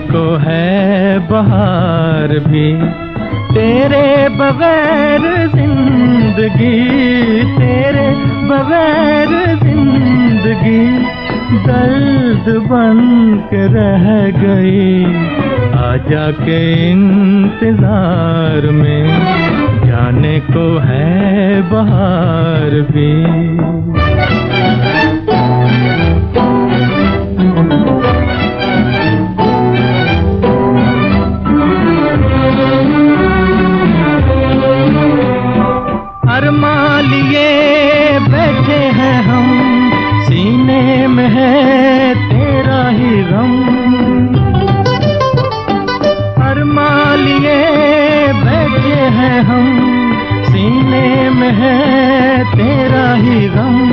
को है बाहर भी। तेरे बगैर ज़िंदगी, तेरे बगैर ज़िंदगी दर्द बन के रह गई। आजा के इंतज़ार लिए बैठे हैं हम। सीने में है तेरा ही गम। अरमा लिए बैठे हैं हम। सीने में है तेरा ही गम।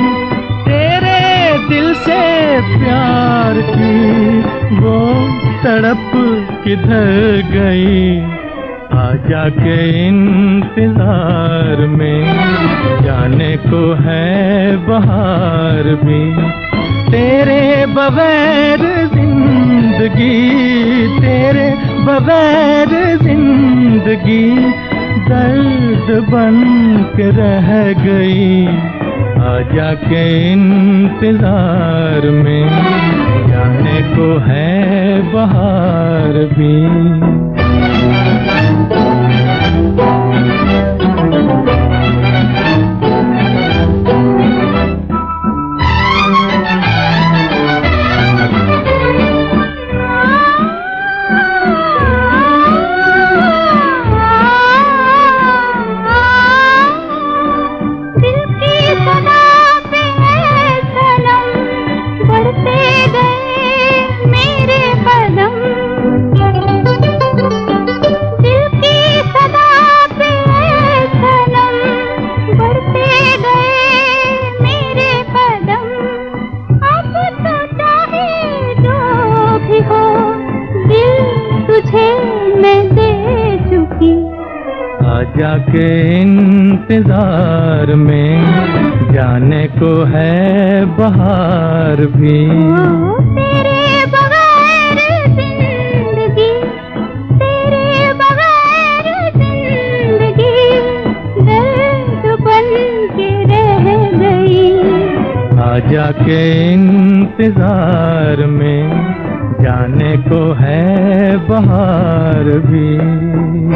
तेरे दिल से प्यार की वो तड़प किधर गई? आजा के इंतज़ार में, जाने को है बाहर भी। तेरे बगैर ज़िंदगी, तेरे बगैर ज़िंदगी, दर्द बन के रह गई। आजा के इंतज़ार में आजा के इंतज़ार में जाने को है बाहर भी। आजा के इंतज़ार में जाने को है बाहर भी।